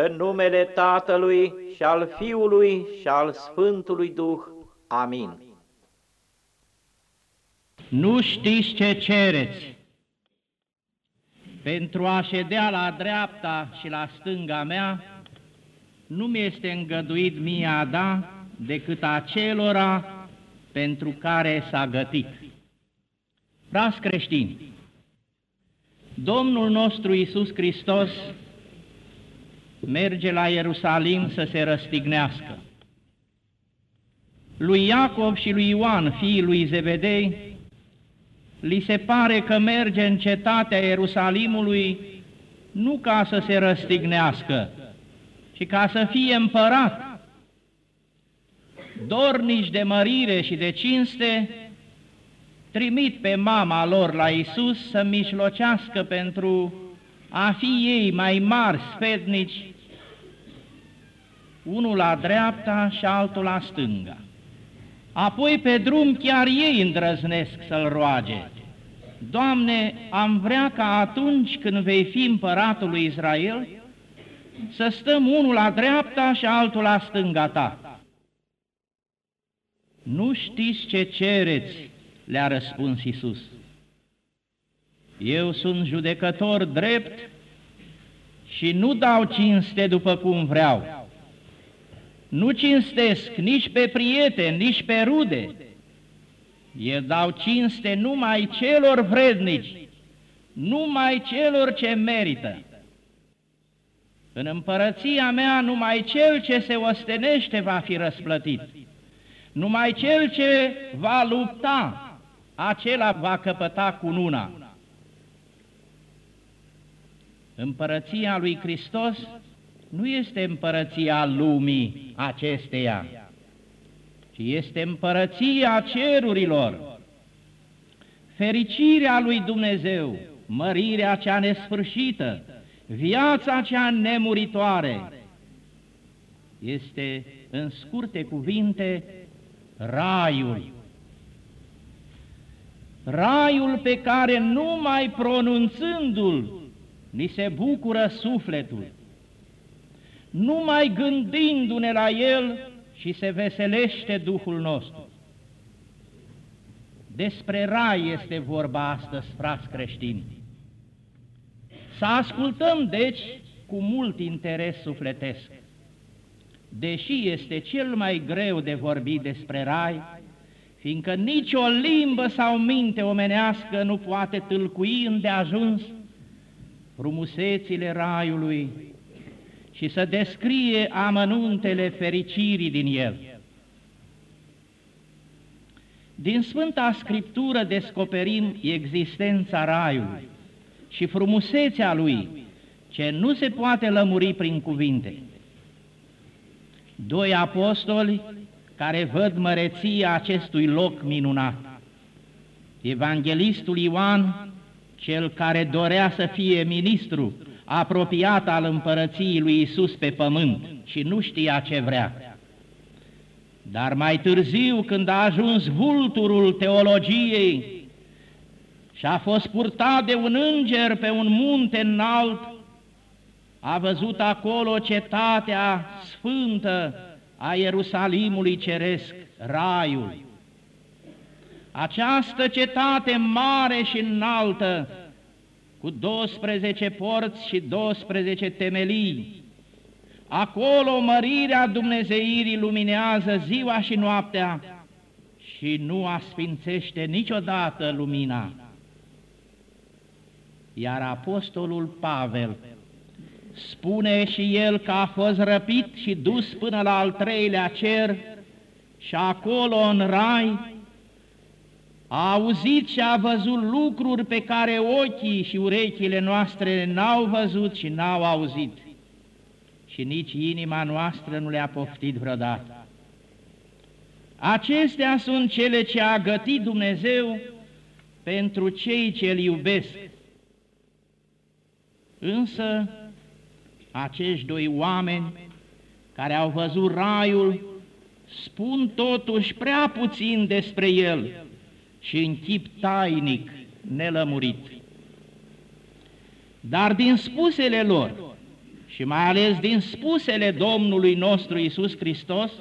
în numele Tatălui și al Fiului și al Sfântului Duh. Amin. Nu știți ce cereți. Pentru a ședea la dreapta și la stânga mea, nu mi este îngăduit mie a da decât acelora pentru care s-a gătit. Frați creștini, Domnul nostru Iisus Hristos merge la Ierusalim să se răstignească. Lui Iacov și lui Ioan, fiii lui Zebedei, li se pare că merge în cetatea Ierusalimului nu ca să se răstignească, ci ca să fie împărat. Dornici de mărire și de cinste, trimit pe mama lor la Isus să mișlocească pentru a fi ei mai mari sfednici, unul la dreapta și altul la stânga. Apoi pe drum chiar ei îndrăznesc să-L roage. Doamne, am vrea ca atunci când vei fi împăratul lui Israel, să stăm unul la dreapta și altul la stânga ta. Nu știți ce cereți, le-a răspuns Isus. Eu sunt judecător drept și nu dau cinste după cum vreau. Nu cinstesc nici pe prieteni, nici pe rude. Eu dau cinste numai celor vrednici, numai celor ce merită. În împărăția mea numai cel ce se ostenește va fi răsplătit. Numai cel ce va lupta acela va căpăta cununa. Împărăția lui Hristos nu este împărăția lumii acesteia, ci este împărăția cerurilor. Fericirea lui Dumnezeu, mărirea cea nesfârșită, viața cea nemuritoare, este, în scurte cuvinte, raiul raiul pe care numai pronunțându-l ni se bucură sufletul, numai gândindu-ne la el și se veselește Duhul nostru. Despre rai este vorba astăzi, frați creștini. Să ascultăm, deci, cu mult interes sufletesc. Deși este cel mai greu de vorbit despre rai, fiindcă nicio limbă sau minte omenească nu poate tâlcui îndeajuns frumusețile raiului și să descrie amănuntele fericirii din el. Din Sfânta Scriptură descoperim existența raiului și frumusețea lui, ce nu se poate lămuri prin cuvinte. Doi apostoli care văd măreția acestui loc minunat. Evanghelistul Ioan, cel care dorea să fie ministru apropiat al împărăției lui Isus pe pământ și nu știa ce vrea. Dar mai târziu, când a ajuns vulturul teologiei și a fost purtat de un înger pe un munte înalt, a văzut acolo cetatea sfântă a Ierusalimului ceresc, raiul. Această cetate mare și înaltă, cu 12 porți și 12 temelii, acolo mărirea Dumnezeirii luminează ziua și noaptea și nu asfințește niciodată lumina. Iar apostolul Pavel spune și el că a fost răpit și dus până la al treilea cer și acolo în rai a auzit și a văzut lucruri pe care ochii și urechile noastre n-au văzut și n-au auzit și nici inima noastră nu le-a poftit vreodată. Acestea sunt cele ce a gătit Dumnezeu pentru cei ce îl iubesc. Însă, acești doi oameni care au văzut raiul spun totuși prea puțin despre el și în chip tainic nelămurit. Dar din spusele lor și mai ales din spusele Domnului nostru Isus Hristos,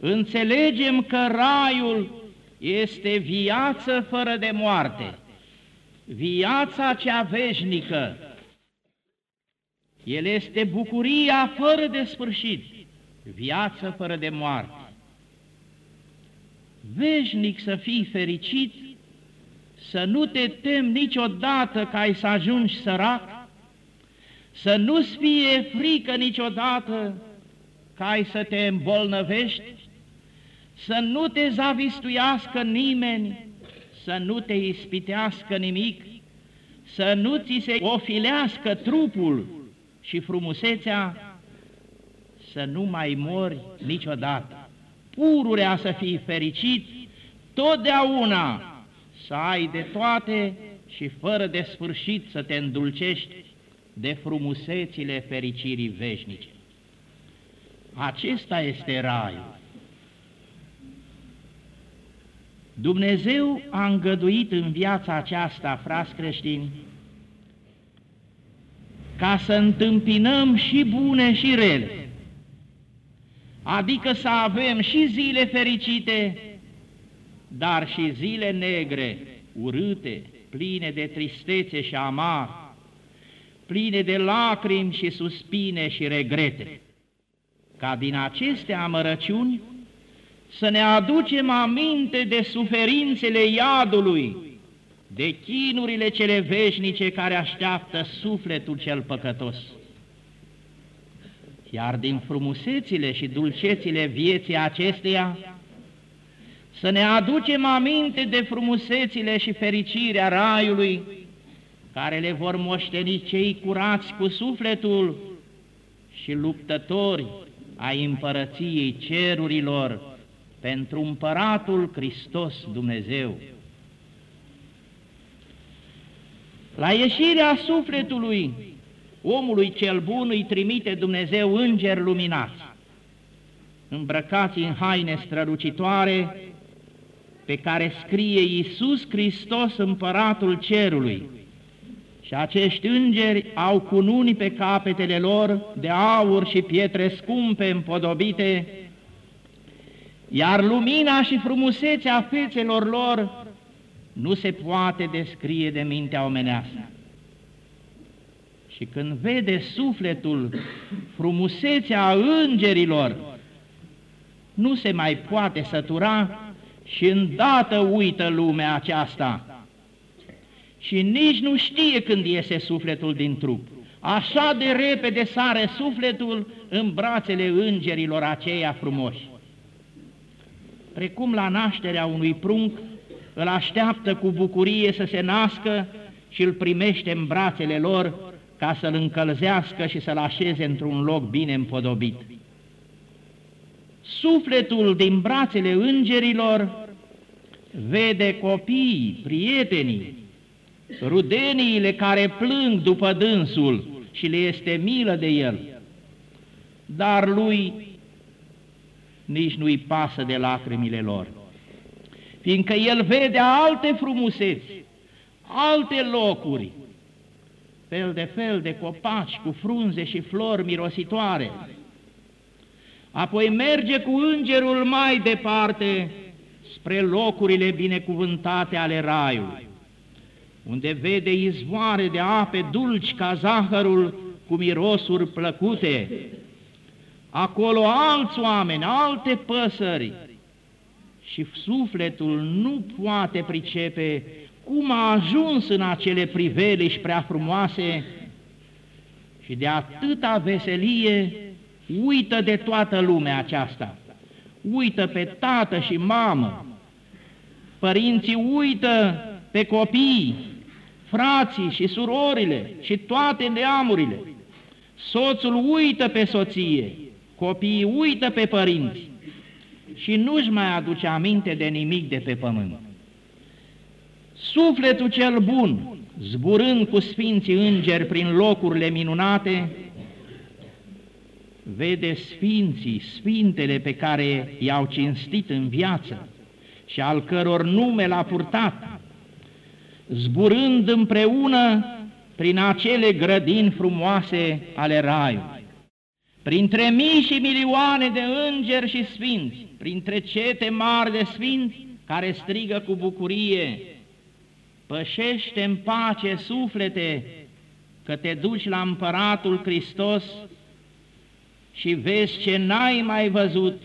înțelegem că raiul este viață fără de moarte, viața cea veșnică. El este bucuria fără de sfârșit, viață fără de moarte. Veșnic să fii fericit, să nu te tem niciodată că ai să ajungi sărac, să nu-ți fie frică niciodată că ai să te îmbolnăvești, să nu te zavistuiască nimeni, să nu te ispitească nimic, să nu ți se ofilească trupul și frumusețea, să nu mai mori niciodată. Pururea să fii fericit, totdeauna să ai de toate și fără de sfârșit să te îndulcești de frumusețile fericirii veșnice. Acesta este raiul. Dumnezeu a îngăduit în viața aceasta, frați creștini, ca să întâmpinăm și bune și rele, adică să avem și zile fericite, dar și zile negre, urâte, pline de tristețe și amar, pline de lacrimi și suspine și regrete, ca din aceste amărăciuni să ne aducem aminte de suferințele iadului, de chinurile cele veșnice care așteaptă sufletul cel păcătos. Iar din frumusețile și dulcețile vieții acesteia, să ne aducem aminte de frumusețile și fericirea raiului, care le vor moșteni cei curați cu sufletul și luptători ai împărăției cerurilor, pentru împăratul Hristos Dumnezeu. La ieșirea sufletului omului cel bun îi trimite Dumnezeu îngeri luminați, îmbrăcați în haine strălucitoare, pe care scrie Iisus Hristos, împăratul cerului. Și acești îngeri au cununi pe capetele lor de aur și pietre scumpe împodobite, iar lumina și frumusețea fețelor lor nu se poate descrie de mintea omenească. Și când vede sufletul frumusețea îngerilor, nu se mai poate sătura și îndată uită lumea aceasta și nici nu știe când iese sufletul din trup. Așa de repede sare sufletul în brațele îngerilor aceia frumoși precum la nașterea unui prunc, îl așteaptă cu bucurie să se nască și îl primește în brațele lor ca să-l încălzească și să-l așeze într-un loc bine împodobit. Sufletul din brațele îngerilor vede copiii, prietenii, rudeniile care plâng după dânsul și le este milă de el, dar lui nici nu-i pasă de lacrimile lor, fiindcă el vede alte frumuseți, alte locuri, fel de fel de copaci cu frunze și flori mirositoare. Apoi merge cu îngerul mai departe spre locurile binecuvântate ale raiului, unde vede izvoare de ape dulci ca zahărul cu mirosuri plăcute, acolo alți oameni, alte păsări și sufletul nu poate pricepe cum a ajuns în acele priveliști prea frumoase și de atâta veselie uită de toată lumea aceasta, uită pe tată și mamă, părinții uită pe copii, frații și surorile și toate neamurile, soțul uită pe soție, Copiii uită pe părinți. Și nu-și mai aduce aminte de nimic de pe pământ. Sufletul cel bun, zburând cu sfinții îngeri prin locurile minunate, vede sfinții, sfintele pe care i-au cinstit în viață și al căror nume l-a purtat, zburând împreună prin acele grădini frumoase ale raiului. Printre mii și milioane de îngeri și sfinți, printre cete mari de sfinți, care strigă cu bucurie, pășește în pace suflete, că te duci la împăratul Hristos și vezi ce n-ai mai văzut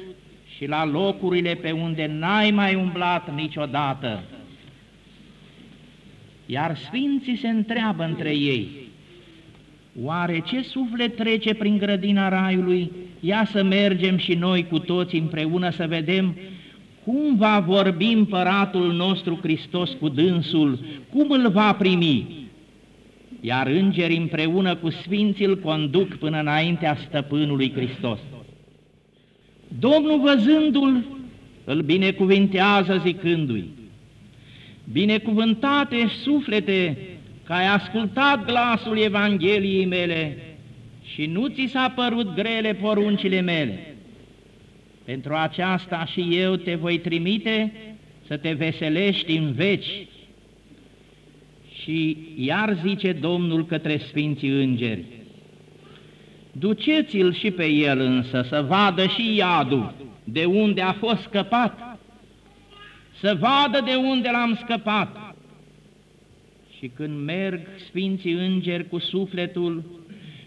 și la locurile pe unde n-ai mai umblat niciodată. Iar sfinții se întreabă între ei, oare ce suflet trece prin grădina raiului? Ia să mergem și noi cu toți împreună să vedem cum va vorbi împăratul nostru Hristos cu dânsul, cum îl va primi, iar îngerii împreună cu sfinții îl conduc până înaintea stăpânului Hristos. Domnul văzându-l, îl binecuvintează zicându-i, Binecuvântate suflete, că ai ascultat glasul Evangheliei mele și nu ți s-a părut grele poruncile mele. Pentru aceasta și eu te voi trimite să te veselești în veci și iar zice Domnul către Sfinții Îngeri, Duceți-l și pe el însă să vadă și iadul de unde a fost scăpat, să vadă de unde l-am scăpat. Și când merg Sfinții Îngeri cu sufletul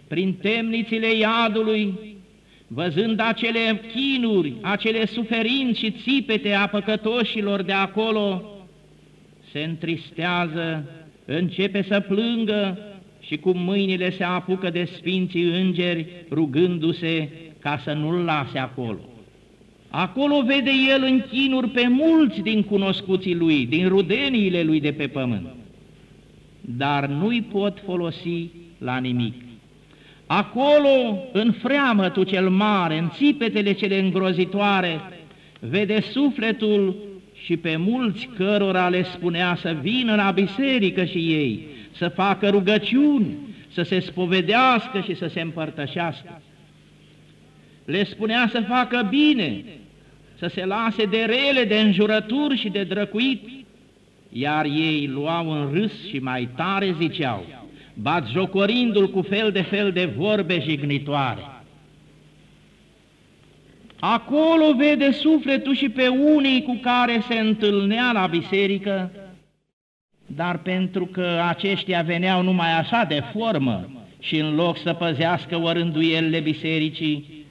prin temnițile iadului, văzând acele chinuri, acele suferinți și țipete a păcătoșilor de acolo, se întristează începe să plângă și cu mâinile se apucă de sfinții îngeri, rugându-se ca să nu-l lase acolo. Acolo vede el în chinuri pe mulți din cunoscuții lui, din rudeniile lui de pe pământ, dar nu-i pot folosi la nimic. Acolo, în freamătul cel mare, în țipetele cele îngrozitoare, vede sufletul și pe mulți cărora le spunea să vină la biserică și ei, să facă rugăciuni, să se spovedească și să se împărtășească. Le spunea să facă bine, să se lase de rele, de înjurături și de drăcuit, iar ei luau în râs și mai tare ziceau, bat jocorindu-l cu fel de fel de vorbe jignitoare. Acolo vede sufletul și pe unii cu care se întâlnea la biserică, dar pentru că aceștia veneau numai așa de formă și în loc să păzească orânduielile bisericii,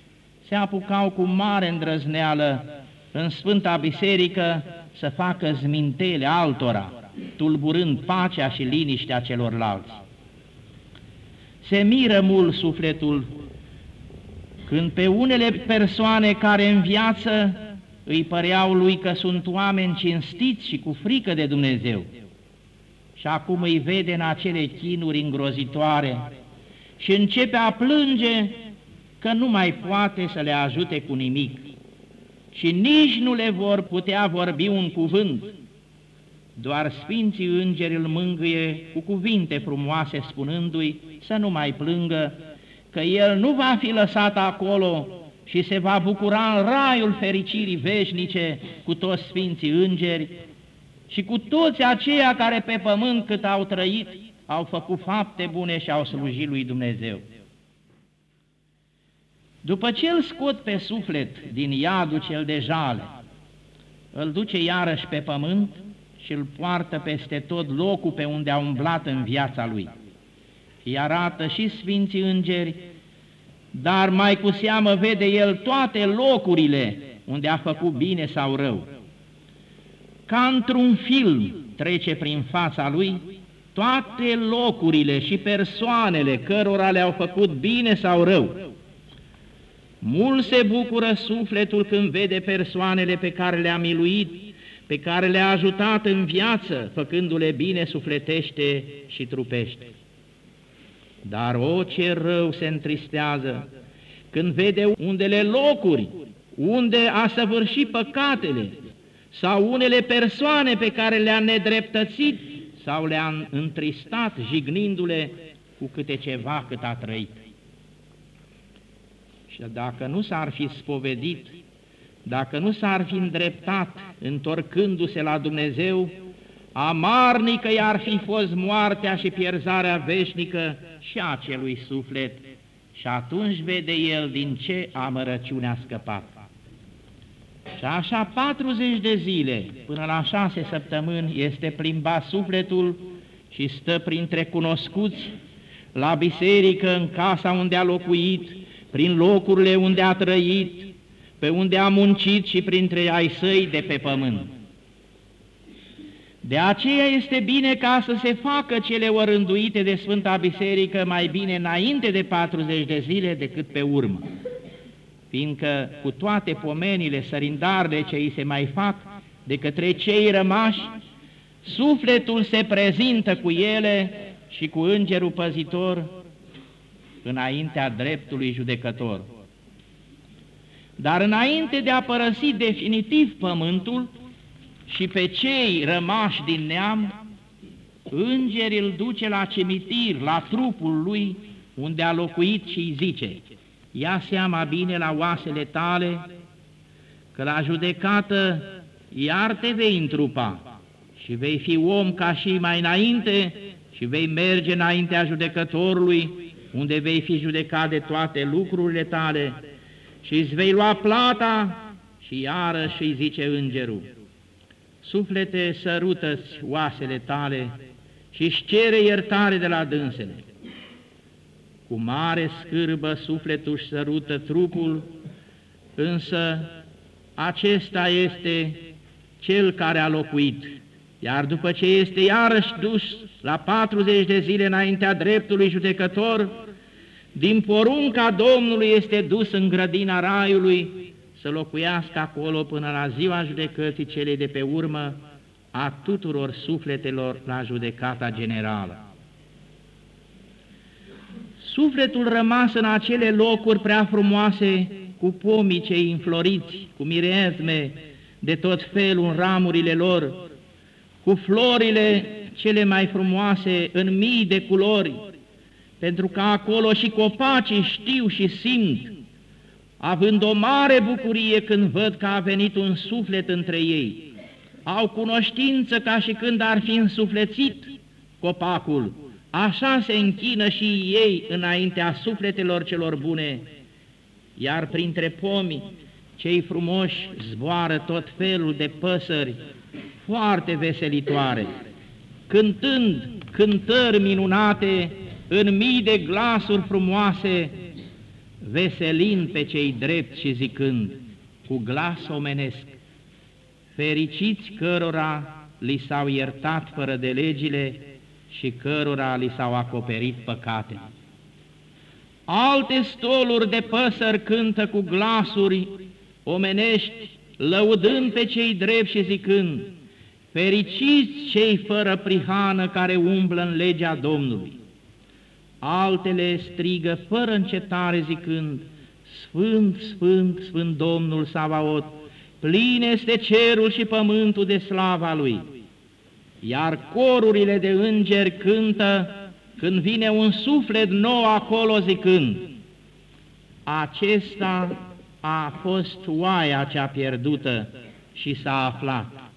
se apucau cu mare îndrăzneală în Sfânta Biserică să facă zmintele altora, tulburând pacea și liniștea celorlalți. Se miră mult sufletul când pe unele persoane care în viață îi păreau lui că sunt oameni cinstiți și cu frică de Dumnezeu, și acum îi vede în acele chinuri îngrozitoare și începe a plânge că nu mai poate să le ajute cu nimic și nici nu le vor putea vorbi un cuvânt, doar Sfinții Îngeri îl mângâie cu cuvinte frumoase spunându-i să nu mai plângă că el nu va fi lăsat acolo și se va bucura în raiul fericirii veșnice cu toți sfinții îngeri și cu toți aceia care pe pământ cât au trăit au făcut fapte bune și au slujit lui Dumnezeu. După ce îl scot pe suflet din iadul cel de jale, îl duce iarăși pe pământ și îl poartă peste tot locul pe unde a umblat în viața lui îi arată și Sfinții Îngeri, dar mai cu seamă vede el toate locurile unde a făcut bine sau rău. Ca într-un film trece prin fața lui toate locurile și persoanele cărora le-au făcut bine sau rău. Mult se bucură sufletul când vede persoanele pe care le-a miluit, pe care le-a ajutat în viață, făcându-le bine sufletește și trupește. Dar o ce rău se întristează când vede undele locuri unde a săvârșit păcatele sau unele persoane pe care le-a nedreptățit sau le-a întristat jignindu-le cu câte ceva cât a trăit. Și dacă nu s-ar fi spovedit, dacă nu s-ar fi îndreptat întorcându-se la Dumnezeu, amarnică i-ar fi fost moartea și pierzarea veșnică și a acelui suflet, și atunci vede el din ce amărăciune a scăpat. Și așa 40 de zile, până la șase săptămâni, este plimbat sufletul și stă printre cunoscuți, la biserică, în casa unde a locuit, prin locurile unde a trăit, pe unde a muncit și printre ai săi de pe pământ. De aceea este bine ca să se facă cele orânduite de Sfânta Biserică mai bine înainte de 40 de zile decât pe urmă, fiindcă cu toate pomenile, sărindarele ce îi se mai fac de către cei rămași, sufletul se prezintă cu ele și cu îngerul păzitor înaintea dreptului judecător. Dar înainte de a părăsi definitiv pământul și pe cei rămași din neam, îngerul îl duce la cimitir, la trupul lui, unde a locuit și îi zice, ia seama bine la oasele tale, că la judecată iar te vei întrupa și vei fi om ca și mai înainte și vei merge înaintea judecătorului, unde vei fi judecat de toate lucrurile tale și îți vei lua plata și iarăși îi zice îngerul, Suflete, sărută-ți oasele tale și-și cere iertare de la dânsele. Cu mare scârbă sufletul își sărută trupul, însă acesta este cel care a locuit, iar după ce este iarăși dus la 40 de zile înaintea dreptului judecător, din porunca Domnului este dus în grădina Raiului să locuiască acolo până la ziua judecății cele de pe urmă a tuturor sufletelor la judecata generală. Sufletul rămas în acele locuri prea frumoase, cu pomii cei înfloriți, cu mireazme de tot felul în ramurile lor, cu florile cele mai frumoase în mii de culori, pentru că acolo și copacii știu și simt, având o mare bucurie când văd că a venit un suflet între ei. Au cunoștință ca și când ar fi însuflețit copacul, așa se închină și ei înaintea sufletelor celor bune, iar printre pomi cei frumoși zboară tot felul de păsări foarte veselitoare, cântând cântări minunate în mii de glasuri frumoase, veselind pe cei drept și zicând cu glas omenesc, fericiți cărora li s-au iertat fără de legile și cărora li s-au acoperit păcate. Alte stoluri de păsări cântă cu glasuri omenești, lăudând pe cei drept și zicând, fericiți cei fără prihană care umblă în legea Domnului altele strigă fără încetare zicând, Sfânt, Sfânt, Sfânt Domnul Savaot, plin este cerul și pământul de slava Lui. Iar corurile de îngeri cântă când vine un suflet nou acolo zicând, Acesta a fost oaia cea pierdută și s-a aflat.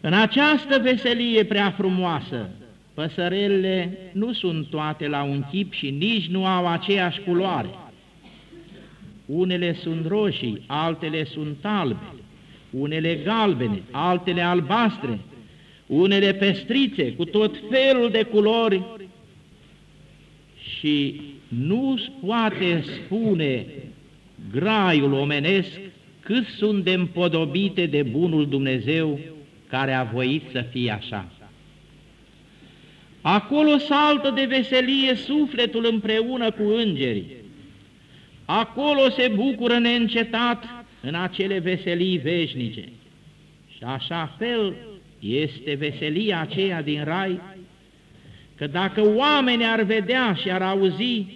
În această veselie prea frumoasă, Păsărelele nu sunt toate la un chip și nici nu au aceeași culoare. Unele sunt roșii, altele sunt albe, unele galbene, altele albastre, unele pestrițe, cu tot felul de culori și nu poate spune graiul omenesc cât sunt de împodobite de bunul Dumnezeu care a voit să fie așa. Acolo saltă de veselie sufletul împreună cu îngerii. Acolo se bucură neîncetat în acele veselii veșnice. Și așa fel este veselia aceea din rai, că dacă oamenii ar vedea și ar auzi,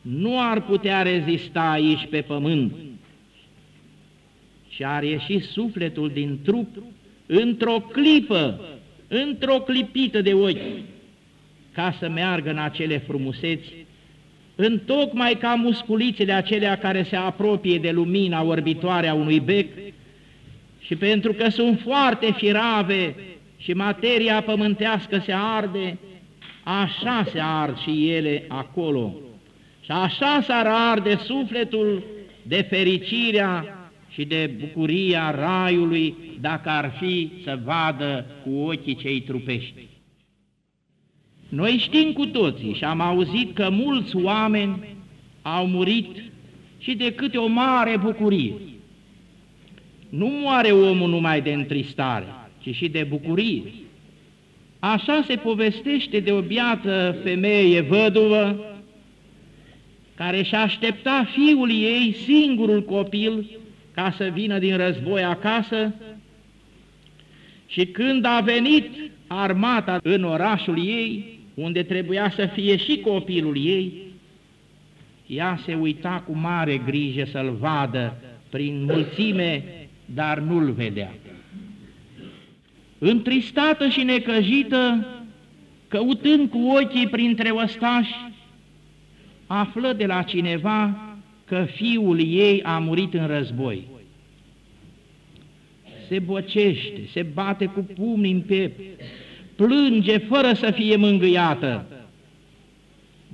nu ar putea rezista aici pe pământ. Și ar ieși sufletul din trup într-o clipă, într-o clipită de ochi, ca să meargă în acele frumuseți, în tocmai ca musculițele acelea care se apropie de lumina orbitoare a unui bec, și pentru că sunt foarte firave și materia pământească se arde, așa se ard și ele acolo. Și așa s-ar arde sufletul de fericirea și de bucuria raiului dacă ar fi să vadă cu ochii cei trupești. Noi știm cu toții și am auzit că mulți oameni au murit și de câte o mare bucurie. Nu moare omul numai de întristare, ci și de bucurie. Așa se povestește de o biată femeie văduvă care și-a aștepta fiul ei, singurul copil, ca să vină din război acasă și când a venit armata în orașul ei, unde trebuia să fie și copilul ei, ea se uita cu mare grijă să-l vadă prin mulțime, dar nu-l vedea. Întristată și necăjită, căutând cu ochii printre ostași, află de la cineva că fiul ei a murit în război. Se bocește, se bate cu pumnii în piept, plânge fără să fie mângâiată.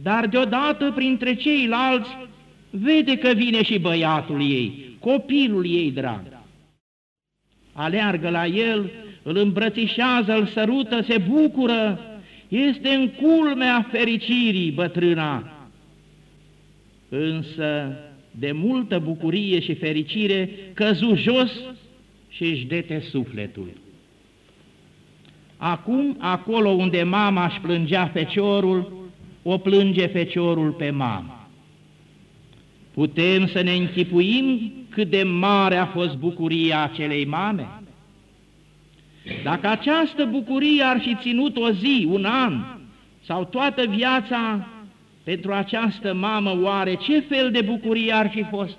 Dar deodată printre ceilalți vede că vine și băiatul ei, copilul ei drag. Aleargă la el, îl îmbrățișează, îl sărută, se bucură, este în culmea fericirii bătrâna. Însă, de multă bucurie și fericire, căzu jos și își dete sufletul. Acum, acolo unde mama își plângea feciorul, o plânge feciorul pe mama. Putem să ne închipuim cât de mare a fost bucuria acelei mame? Dacă această bucurie ar fi ținut o zi, un an sau toată viața pentru această mamă, oare ce fel de bucurie ar fi fost?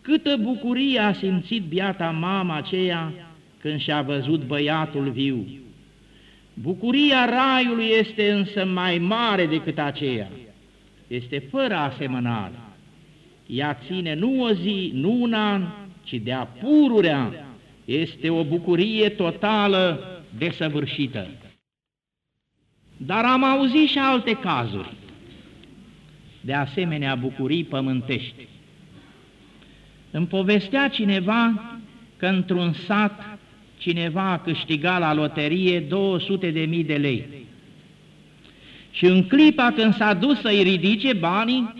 Câtă bucurie a simțit biata mama aceea când și-a văzut băiatul viu. Bucuria raiului este însă mai mare decât aceea. Este fără asemănare. Ea ține nu o zi, nu un an, ci de-a pururea. Este o bucurie totală, desăvârșită. Dar am auzit și alte cazuri de asemenea bucurii pământești. Îmi povestea cineva că într-un sat cineva a câștigat la loterie 200 de mii de lei. Și în clipa când s-a dus să-i ridice banii,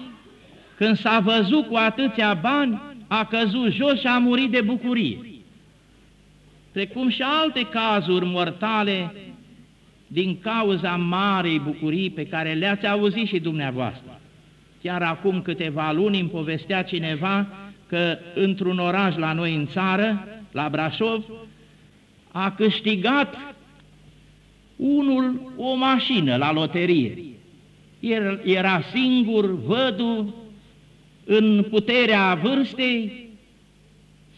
când s-a văzut cu atâția bani, a căzut jos și a murit de bucurie. Precum și alte cazuri mortale din cauza marei bucurii pe care le-ați auzit și dumneavoastră. Chiar acum câteva luni îmi povestea cineva că într-un oraș la noi în țară, la Brașov, a câștigat unul o mașină la loterie. El era singur, vădu, în puterea vârstei,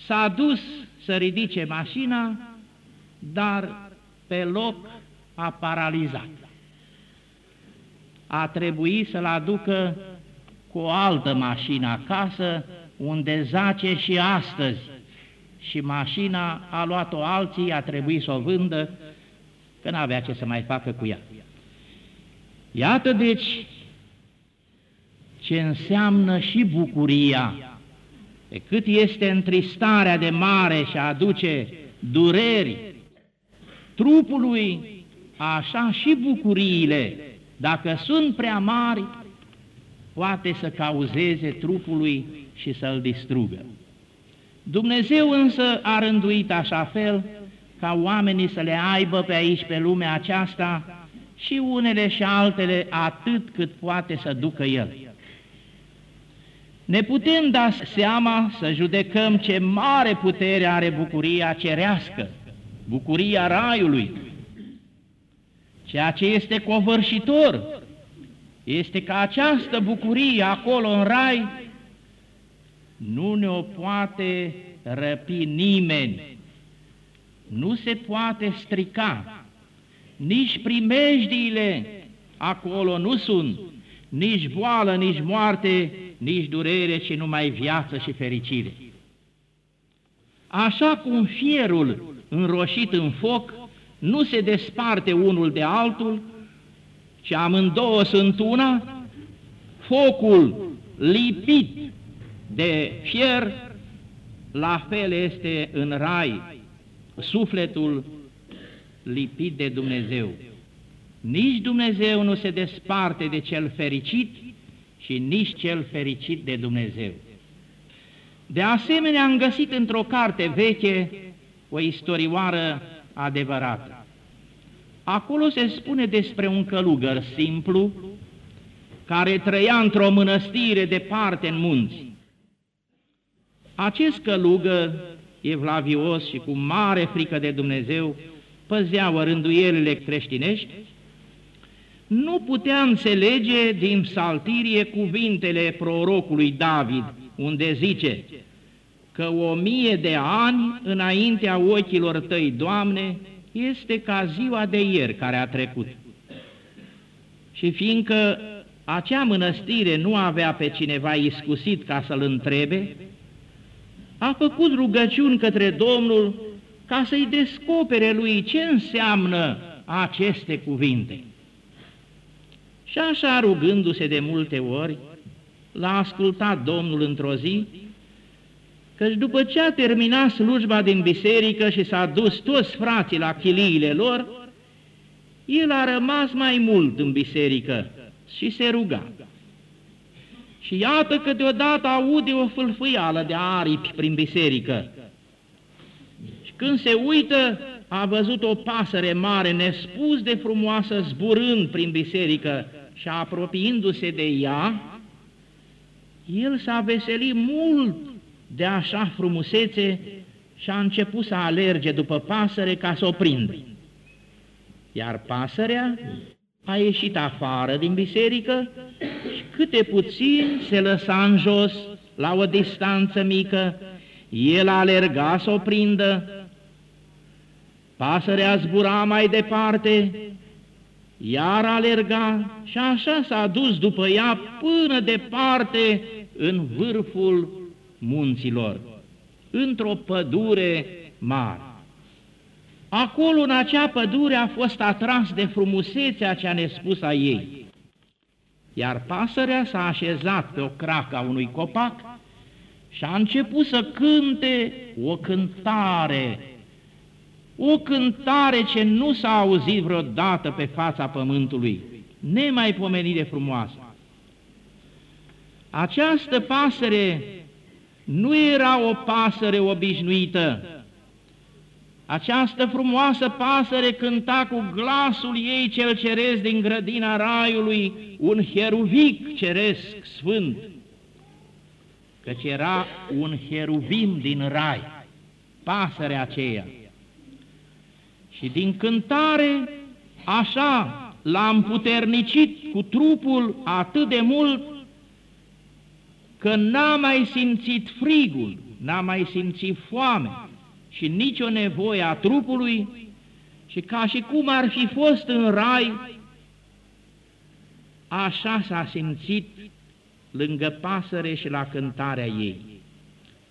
s-a dus să ridice mașina, dar pe loc a paralizat. A trebuit să-l aducă cu o altă mașină acasă, unde zace și astăzi. Și mașina a luat-o alții, a trebuit să o vândă, că n-avea ce să mai facă cu ea. Iată deci ce înseamnă și bucuria, pe cât este întristarea de mare și aduce dureri trupului, așa și bucuriile, dacă sunt prea mari, poate să cauzeze trupului și să-l distrugă. Dumnezeu însă a rânduit așa fel ca oamenii să le aibă pe aici, pe lumea aceasta, și unele și altele atât cât poate să ducă El. Ne putem da seama să judecăm ce mare putere are bucuria cerească, bucuria raiului, Ceea ce este covârșitor este că această bucurie acolo în rai nu ne-o poate răpi nimeni, nu se poate strica, nici primejdiile acolo nu sunt, nici boală, nici moarte, nici durere, ci numai viață și fericire. Așa cum fierul înroșit în foc, nu se desparte unul de altul, ci amândouă sunt una, focul lipit de fier, la fel este în rai sufletul lipit de Dumnezeu. Nici Dumnezeu nu se desparte de cel fericit și nici cel fericit de Dumnezeu. De asemenea, am găsit într-o carte veche o istorioară adevărată. Acolo se spune despre un călugăr simplu care trăia într-o mănăstire departe în munți. Acest călugăr, evlavios și cu mare frică de Dumnezeu, păzea rânduielile creștinești, nu putea înțelege din psaltirie cuvintele prorocului David, unde zice că o mie de ani înaintea ochilor tăi, Doamne, este ca ziua de ieri care a trecut. Și fiindcă acea mănăstire nu avea pe cineva iscusit ca să-l întrebe, a făcut rugăciuni către Domnul ca să-i descopere lui ce înseamnă aceste cuvinte. Și așa, rugându-se de multe ori, l-a ascultat Domnul într-o zi, căci după ce a terminat slujba din biserică și s-a dus toți frații la chiliile lor, el a rămas mai mult în biserică și se ruga. Și iată că deodată aude o fâlfâială de aripi prin biserică. Și când se uită, a văzut o pasăre mare, nespus de frumoasă, zburând prin biserică și apropiindu-se de ea, el s-a veselit mult de așa frumusețe și a început să alerge după pasăre ca să o prindă. Iar pasărea a ieșit afară din biserică și câte puțin se lăsa în jos, la o distanță mică, el alerga să o prindă, pasărea zbura mai departe, iar alerga și așa s-a dus după ea până departe în vârful munților, într-o pădure mare. Acolo, în acea pădure, a fost atras de frumusețea cea nespusă a ei. Iar pasărea s-a așezat pe o cracă a unui copac și a început să cânte o cântare, o cântare ce nu s-a auzit vreodată pe fața pământului, nemaipomenit de frumoasă. Această pasăre nu era o pasăre obișnuită, această frumoasă pasăre cânta cu glasul ei cel ceresc din grădina raiului, un heruvic ceresc sfânt, căci era un heruvim din rai, pasărea aceea. Și din cântare, așa, l-a împuternicit cu trupul atât de mult, că n-a mai simțit frigul, n-a mai simțit foame, și nicio nevoie a trupului și ca și cum ar fi fost în rai, așa s-a simțit lângă pasăre și la cântarea ei.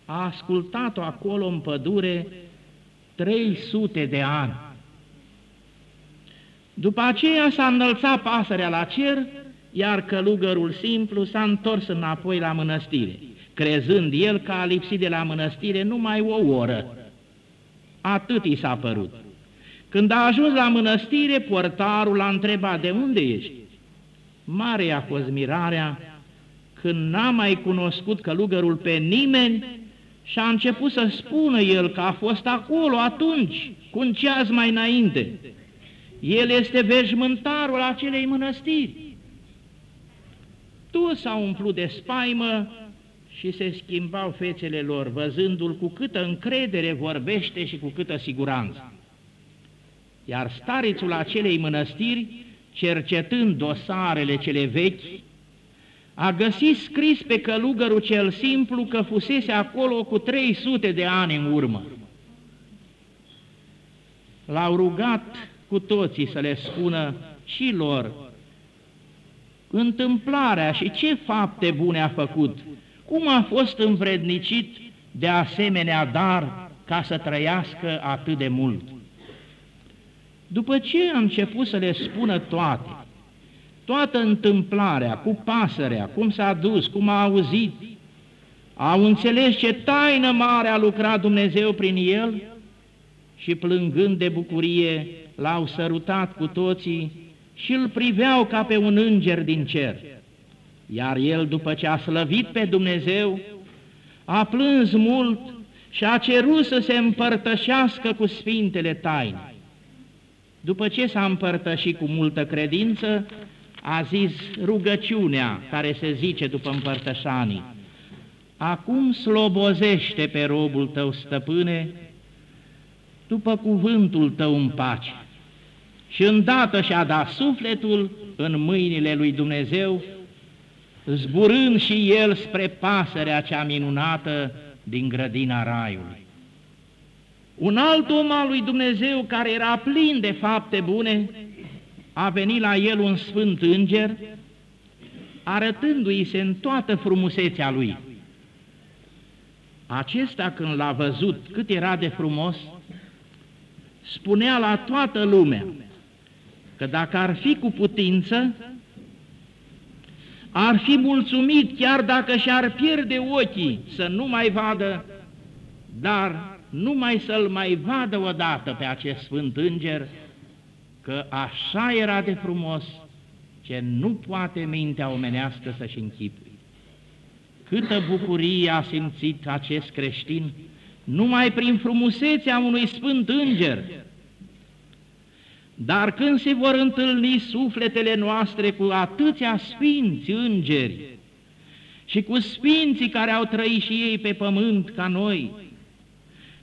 A ascultat-o acolo în pădure 300 de ani. După aceea s-a înălțat pasărea la cer, iar călugărul simplu s-a întors înapoi la mănăstire, crezând el că a lipsit de la mănăstire numai o oră. Atât i s-a părut. Când a ajuns la mănăstire, portarul l-a întrebat, de unde ești? Mare a fost mirarea când n-a mai cunoscut călugărul pe nimeni și a început să spună el că a fost acolo atunci, cu un ceas mai înainte. El este veșmântarul acelei mănăstiri. Toți s-au umplut de spaimă și se schimbau fețele lor, văzându-l cu câtă încredere vorbește și cu câtă siguranță. Iar starițul acelei mănăstiri, cercetând dosarele cele vechi, a găsit scris pe călugărul cel simplu că fusese acolo cu 300 de ani în urmă. L-au rugat cu toții să le spună și lor întâmplarea și ce fapte bune a făcut, cum a fost învrednicit de asemenea dar ca să trăiască atât de mult. După ce a început să le spună toate, toată întâmplarea cu pasărea, cum s-a dus, cum a auzit, au înțeles ce taină mare a lucrat Dumnezeu prin el și plângând de bucurie l-au sărutat cu toții și îl priveau ca pe un înger din cer. Iar el, după ce a slăvit pe Dumnezeu, a plâns mult și a cerut să se împărtășească cu Sfintele Taine. După ce s-a împărtășit cu multă credință, a zis rugăciunea care se zice după împărtășanii, Acum slobozește pe robul tău, stăpâne, după cuvântul tău în pace. Și îndată și-a dat sufletul în mâinile lui Dumnezeu, zburând și el spre pasărea cea minunată din grădina Raiului. Un alt om al lui Dumnezeu care era plin de fapte bune, a venit la el un sfânt înger, arătându-i se în toată frumusețea lui. Acesta când l-a văzut cât era de frumos, spunea la toată lumea că dacă ar fi cu putință, ar fi mulțumit chiar dacă și-ar pierde ochii să nu mai vadă, dar numai să-l mai vadă odată pe acest Sfânt Înger, că așa era de frumos ce nu poate mintea omenească să-și închipui. Câtă bucurie a simțit acest creștin numai prin frumusețea unui Sfânt Înger, dar când se vor întâlni sufletele noastre cu atâția sfinți îngeri și cu sfinții care au trăit și ei pe pământ ca noi,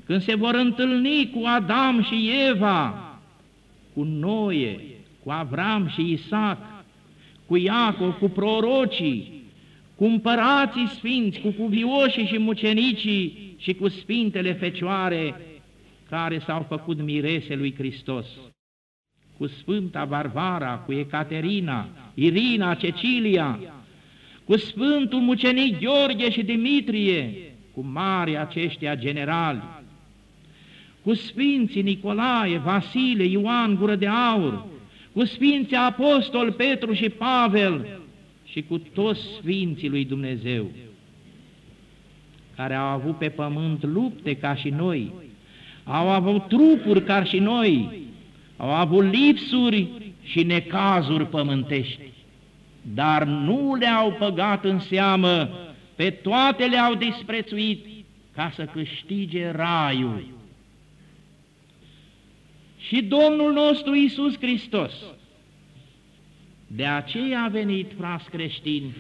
când se vor întâlni cu Adam și Eva, cu Noe, cu Avram și Isaac, cu Iacov, cu prorocii, cu împărații sfinți, cu cuvioșii și mucenicii și cu sfintele fecioare care s-au făcut mirese lui Hristos cu Sfânta Varvara, cu Ecaterina, Irina, Cecilia, cu Sfântul Mucenic Gheorghe și Dimitrie, cu mari aceștia generali, cu Sfinții Nicolae, Vasile, Ioan Gură de Aur, cu Sfinții Apostol Petru și Pavel și cu toți Sfinții lui Dumnezeu, care au avut pe pământ lupte ca și noi, au avut trupuri ca și noi, au avut lipsuri și necazuri pământești, dar nu le-au păgat în seamă, pe toate le-au disprețuit ca să câștige raiul. Și Domnul nostru Iisus Hristos, de aceea a venit, frați creștini,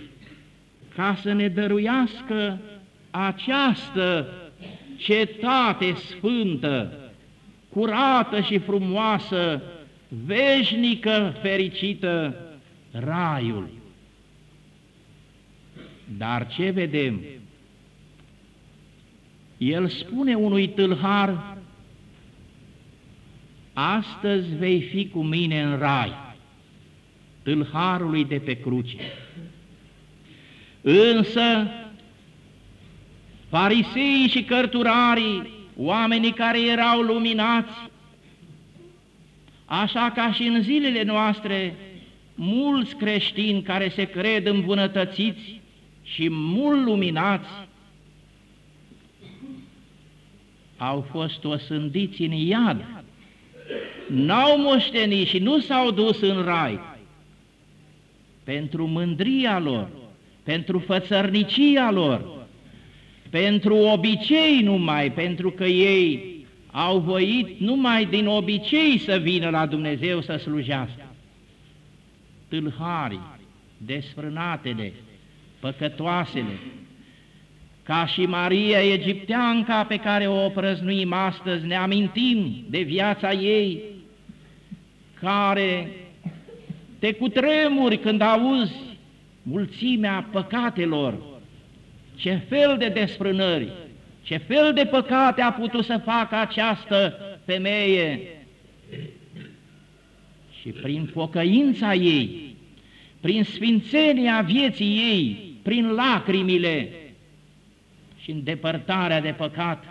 ca să ne dăruiască această cetate sfântă, curată și frumoasă, veșnică, fericită, raiul. Dar ce vedem? El spune unui tâlhar, astăzi vei fi cu mine în rai, tâlharului de pe cruce. Însă, fariseii și cărturarii oamenii care erau luminați, așa ca și în zilele noastre, mulți creștini care se cred îmbunătățiți și mult luminați, au fost osândiți în iad, n-au moștenit și nu s-au dus în rai. Pentru mândria lor, pentru fățărnicia lor, pentru obicei numai, pentru că ei au voit numai din obicei să vină la Dumnezeu să slujească. Tâlharii, desfrânatele, păcătoasele, ca și Maria Egipteanca pe care o prăznuim astăzi, ne amintim de viața ei, care te cutremuri când auzi mulțimea păcatelor, ce fel de desfrânări, ce fel de păcate a putut să facă această femeie. Și prin pocăința ei, prin sfințenia vieții ei, prin lacrimile și îndepărtarea de păcat,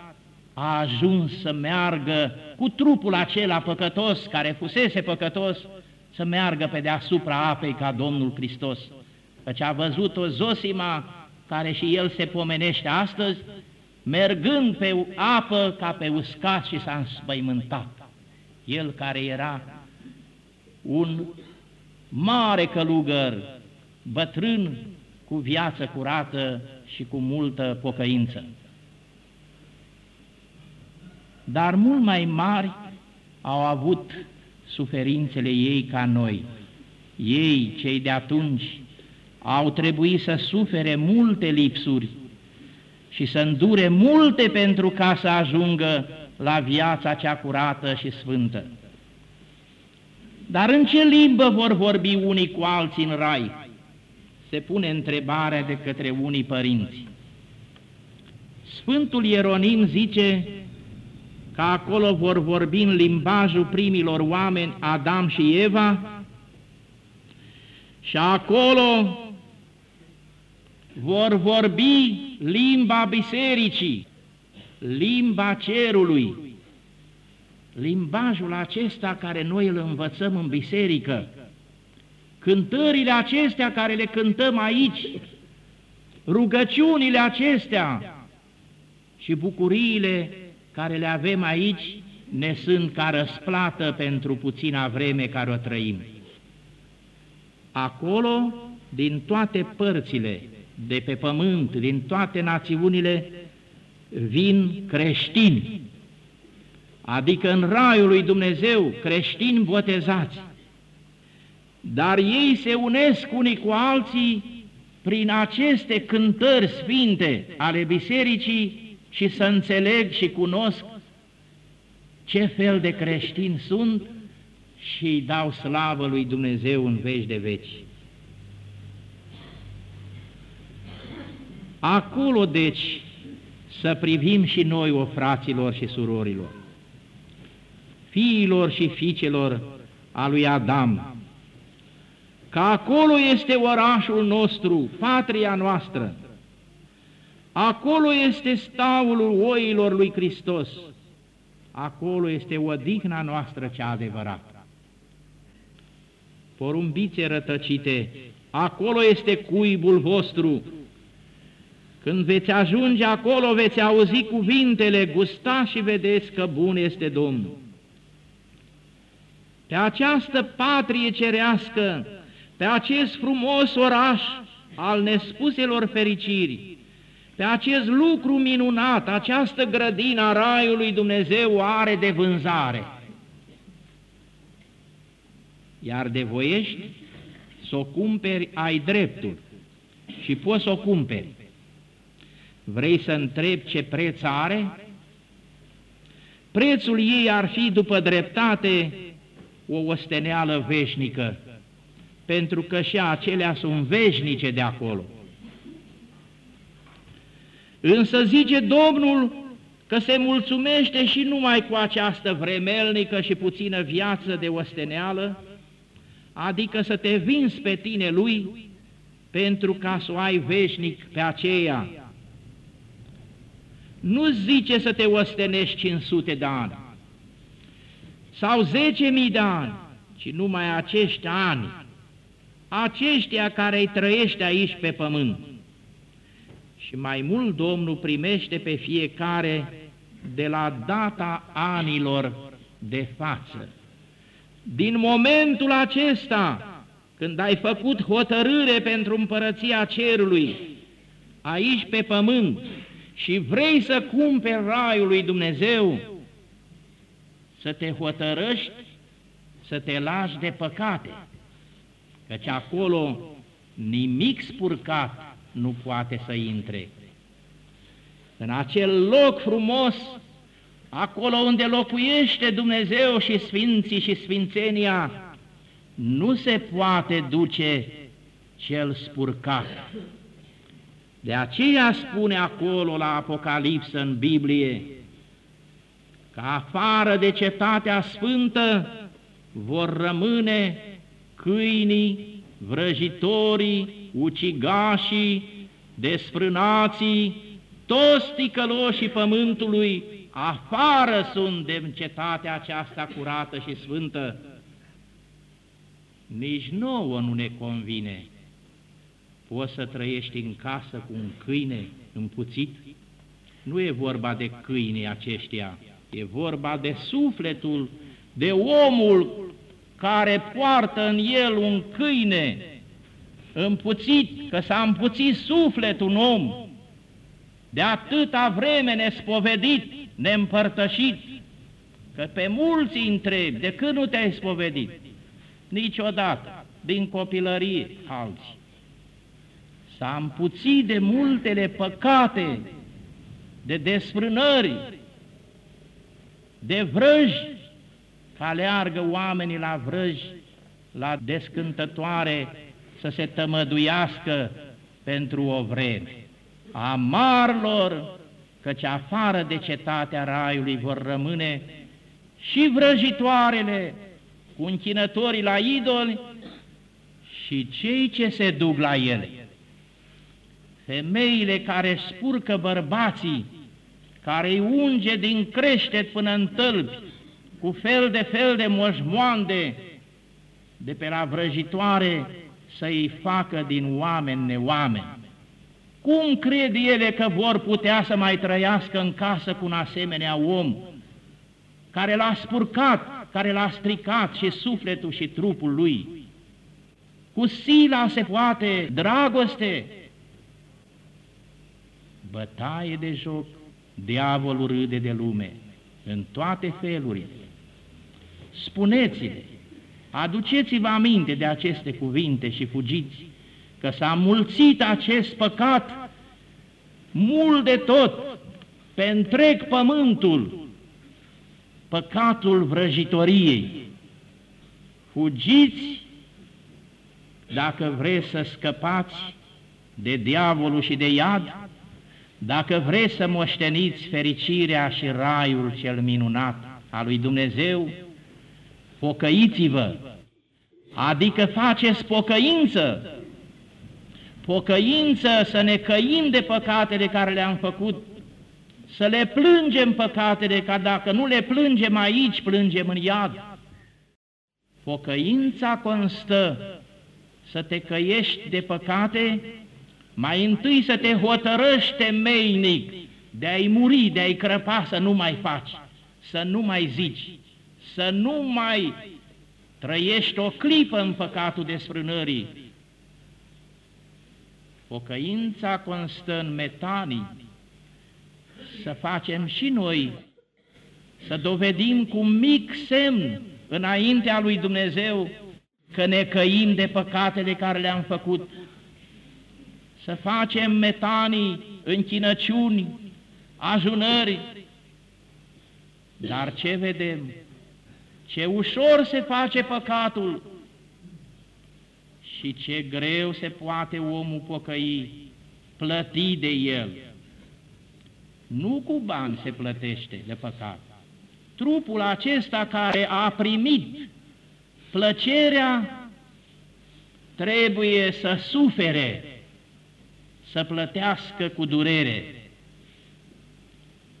a ajuns să meargă cu trupul acela păcătos, care fusese păcătos, să meargă pe deasupra apei ca Domnul Hristos, căci a văzut-o Zosima, care și el se pomenește astăzi, mergând pe apă ca pe uscat și s-a înspăimântat. El care era un mare călugăr, bătrân, cu viață curată și cu multă pocăință. Dar mult mai mari au avut suferințele ei ca noi. Ei, cei de atunci, au trebuit să sufere multe lipsuri și să îndure multe pentru ca să ajungă la viața cea curată și sfântă. Dar în ce limbă vor vorbi unii cu alții în rai? Se pune întrebarea de către unii părinți. Sfântul Ieronim zice că acolo vor vorbi în limbajul primilor oameni, Adam și Eva, și acolo vor vorbi limba bisericii, limba cerului, limbajul acesta care noi îl învățăm în biserică, cântările acestea care le cântăm aici, rugăciunile acestea și bucuriile care le avem aici ne sunt ca răsplată pentru puțina vreme care o trăim. Acolo, din toate părțile de pe pământ, din toate națiunile, vin creștini, adică în raiul lui Dumnezeu, creștini botezați. Dar ei se unesc unii cu alții prin aceste cântări sfinte ale bisericii și să înțeleg și cunosc ce fel de creștini sunt și îi dau slavă lui Dumnezeu în veci de veci. Acolo, deci, să privim și noi, o fraților și surorilor, fiilor și fiicelor a lui Adam, că acolo este orașul nostru, patria noastră, acolo este staulul oilor lui Hristos, acolo este odihna noastră cea adevărată. Porumbițe rătăcite, acolo este cuibul vostru, când veți ajunge acolo, veți auzi cuvintele, gusta și vedeți că bun este Domnul. Pe această patrie cerească, pe acest frumos oraș al nespuselor fericiri, pe acest lucru minunat, această grădină a Raiului Dumnezeu are de vânzare. Iar de voiești să o cumperi ai dreptul și poți să o cumperi. Vrei să întrebi ce preț are? Prețul ei ar fi, după dreptate, o osteneală veșnică, pentru că și acelea sunt veșnice de acolo. Însă zice Domnul că se mulțumește și numai cu această vremelnică și puțină viață de osteneală, adică să te vinzi pe tine lui pentru ca să o ai veșnic pe aceea nu zice să te ostenești 500 de ani sau 10.000 de ani, ci numai acești ani, aceștia care îi trăiește aici pe pământ. Și mai mult Domnul primește pe fiecare de la data anilor de față. Din momentul acesta, când ai făcut hotărâre pentru împărăția cerului, aici pe pământ, și vrei să cumperi raiul lui Dumnezeu, să te hotărăști să te lași de păcate, căci acolo nimic spurcat nu poate să intre. În acel loc frumos, acolo unde locuiește Dumnezeu și Sfinții și Sfințenia, nu se poate duce cel spurcat. De aceea spune acolo la Apocalipsă în Biblie că afară de cetatea sfântă vor rămâne câinii, vrăjitorii, ucigașii, desfrânații, toți ticăloșii pământului, afară sunt de cetatea aceasta curată și sfântă, nici nouă nu ne convine. Poți să trăiești în casă cu un câine împuțit? Nu e vorba de câinii aceștia, e vorba de sufletul, de omul care poartă în el un câine împuțit, că s-a împuțit sufletul un om, de atâta vreme nespovedit, neîmpărtășit, că pe mulți întreb, de când nu te-ai spovedit? Niciodată, din copilărie, alții. S-a împuțit de multele păcate, de desfrânări, de vrăji, ca leargă oamenii la vrăji, la descântătoare, să se tămăduiască pentru o vreme. Amarlor, căci afară de cetatea raiului vor rămâne și vrăjitoarele cu închinătorii la idoli și cei ce se duc la ele. Femeile care spurcă bărbații, care îi unge din creștet până în tălpi, cu fel de fel de moșmoande, de pe la vrăjitoare să-i facă din oameni neoameni. Cum cred ele că vor putea să mai trăiască în casă cu un asemenea om care l-a spurcat, care l-a stricat și sufletul și trupul lui? Cu sila se poate dragoste, bătaie de joc, diavolul râde de lume, în toate felurile. Spuneți-le, aduceți-vă aminte de aceste cuvinte și fugiți, că s-a mulțit acest păcat mult de tot, pe întreg pământul, păcatul vrăjitoriei. Fugiți dacă vreți să scăpați de diavolul și de iad, dacă vreți să moșteniți fericirea și raiul cel minunat al lui Dumnezeu, pocăiți-vă, adică faceți pocăință, pocăință să ne căim de păcatele care le-am făcut, să le plângem păcatele, ca dacă nu le plângem aici, plângem în iad. Pocăința constă să te căiești de păcate, mai întâi să te hotărăști temeinic de a-i muri, de a-i crăpa, să nu mai faci, să nu mai zici, să nu mai trăiești o clipă în păcatul desfrânării. Pocăința constă în metanii, să facem și noi, să dovedim cu mic semn înaintea lui Dumnezeu că ne căim de păcatele care le-am făcut, să facem metanii, închinăciuni, ajunări, dar ce vedem? Ce ușor se face păcatul și ce greu se poate omul pocăi, plăti de el. Nu cu bani se plătește de păcat. Trupul acesta care a primit plăcerea trebuie să sufere, să plătească cu durere.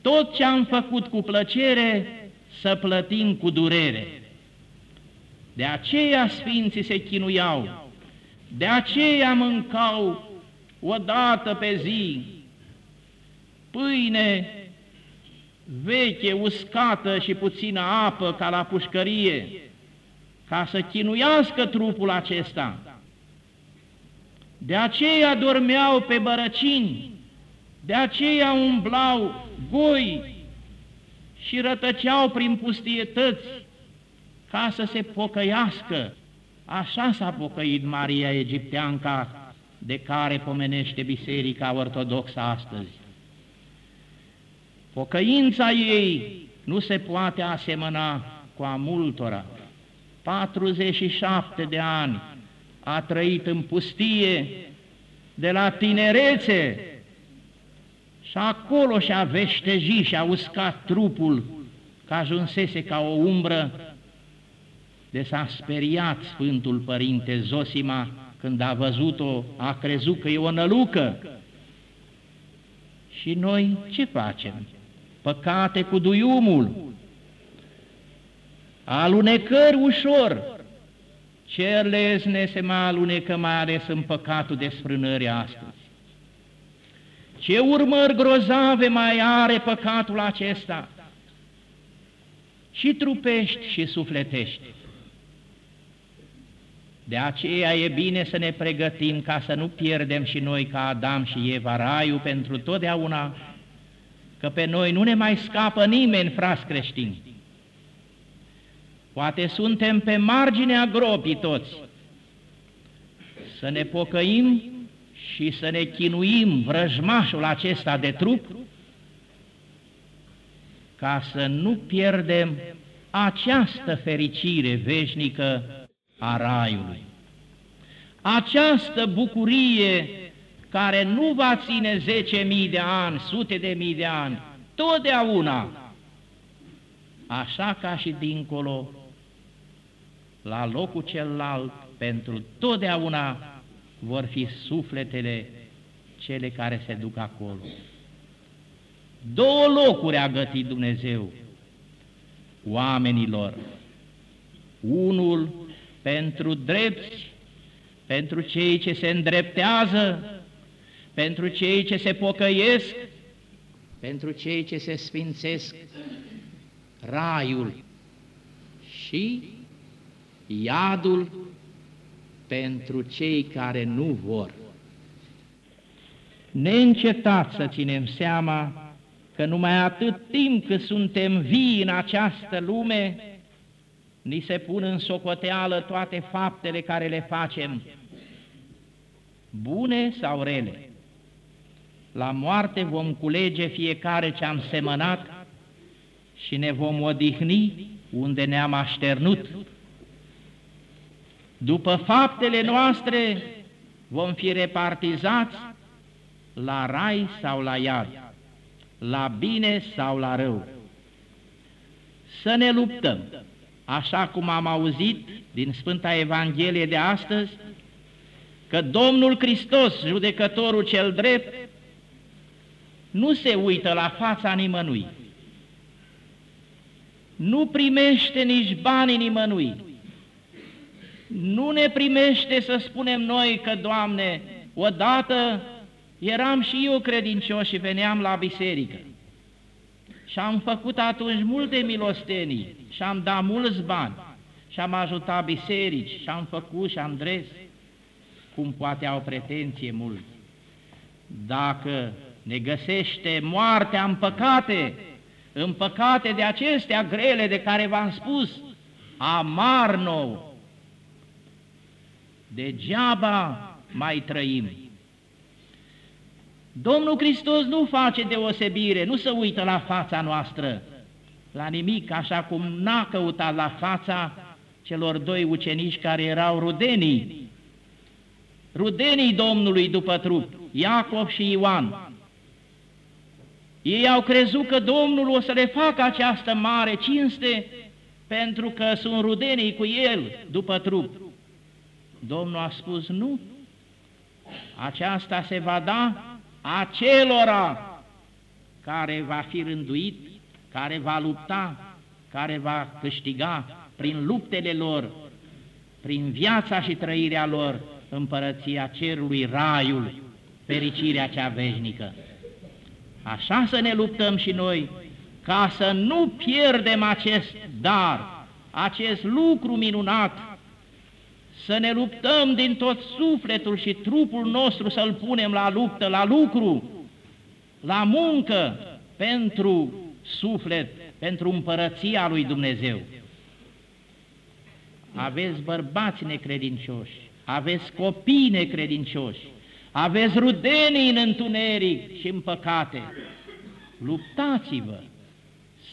Tot ce am făcut cu plăcere, să plătim cu durere. De aceea Sfinții se chinuiau, de aceea mâncau o dată pe zi pâine veche, uscată și puțină apă ca la pușcărie, ca să chinuiască trupul acesta. De aceea dormeau pe bărăcini, de aceea umblau goi și rătăceau prin pustietăți ca să se pocăiască. Așa s-a pocăit Maria Egipteanca, de care pomenește Biserica Ortodoxă astăzi. Pocăința ei nu se poate asemăna cu a multora. 47 de ani a trăit în pustie, de la tinerețe, și acolo și-a veștejit și-a uscat trupul, că ajunsese ca o umbră, de s-a speriat Sfântul Părinte Zosima când a văzut-o, a crezut că e o nălucă. Și noi ce facem? păcate cu duiumul, alunecări ușor, ce lezne se mai alunecă mai ales în păcatul de sprânări astăzi. Ce urmări grozave mai are păcatul acesta, și trupești și sufletești. De aceea e bine să ne pregătim ca să nu pierdem și noi ca Adam și Eva raiul pentru totdeauna, că pe noi nu ne mai scapă nimeni, frați creștini. Poate suntem pe marginea gropii toți. Să ne pocăim și să ne chinuim vrăjmașul acesta de trup, ca să nu pierdem această fericire veșnică a Raiului. Această bucurie care nu va ține zece mii de ani, sute de mii de ani, totdeauna, așa ca și dincolo, la locul celălalt, pentru totdeauna vor fi sufletele cele care se duc acolo. Două locuri a gătit Dumnezeu oamenilor. Unul pentru drepți, pentru cei ce se îndreptează, pentru cei ce se pocăiesc, pentru cei ce se sfințesc, raiul și iadul pentru cei care nu vor. Neîncetat să ținem seama că numai atât timp cât suntem vii în această lume, ni se pun în socoteală toate faptele care le facem, bune sau rele. La moarte vom culege fiecare ce am semănat și ne vom odihni unde ne-am așternut. După faptele noastre vom fi repartizați la rai sau la iad la bine sau la rău. Să ne luptăm, așa cum am auzit din Sfânta Evanghelie de astăzi, că Domnul Hristos, judecătorul cel drept, nu se uită la fața nimănui, nu primește nici banii nimănui, nu ne primește să spunem noi că, Doamne, odată Eram și eu credincios și veneam la biserică. Și am făcut atunci multe milostenii și am dat mulți bani și am ajutat biserici și am făcut și am dres, cum poate au pretenție mulți. Dacă ne găsește moartea în păcate, în păcate de acestea grele de care v-am spus, amar nou, degeaba mai trăim. Domnul Hristos nu face deosebire, nu se uită la fața noastră, la nimic, așa cum n-a căutat la fața celor doi ucenici care erau rudenii, rudenii Domnului după trup, Iacov și Ioan. Ei au crezut că Domnul o să le facă această mare cinste pentru că sunt rudenii cu el după trup. Domnul a spus nu, aceasta se va da acelora care va fi rânduit, care va lupta, care va câștiga prin luptele lor, prin viața și trăirea lor, împărăția cerului, raiul, fericirea cea veșnică. Așa să ne luptăm și noi, ca să nu pierdem acest dar, acest lucru minunat să ne luptăm din tot sufletul și trupul nostru să-l punem la luptă, la lucru, la muncă pentru suflet, pentru împărăția lui Dumnezeu. Aveți bărbați necredincioși, aveți copii necredincioși, aveți rudenii în întuneric și în păcate. Luptați-vă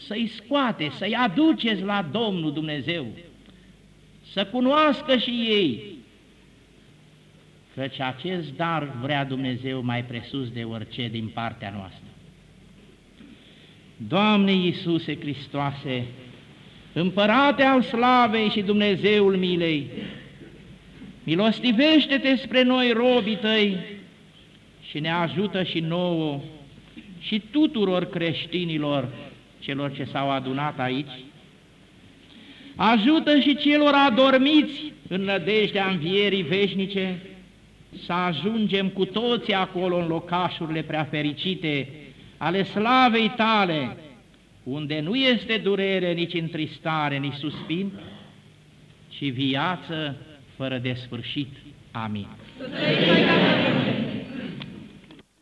să-i scoate, să-i aduceți la Domnul Dumnezeu să cunoască și ei, căci acest dar vrea Dumnezeu mai presus de orice din partea noastră. Doamne Iisuse Hristoase, Împărate al slavei și Dumnezeul milei, milostivește-te spre noi robii tăi și ne ajută și nouă și tuturor creștinilor celor ce s-au adunat aici. Ajută și celor adormiți în nădejdea învierii veșnice să ajungem cu toții acolo în locașurile prea fericite ale slavei tale, unde nu este durere, nici întristare, nici suspin, ci viață fără de sfârșit. Amin.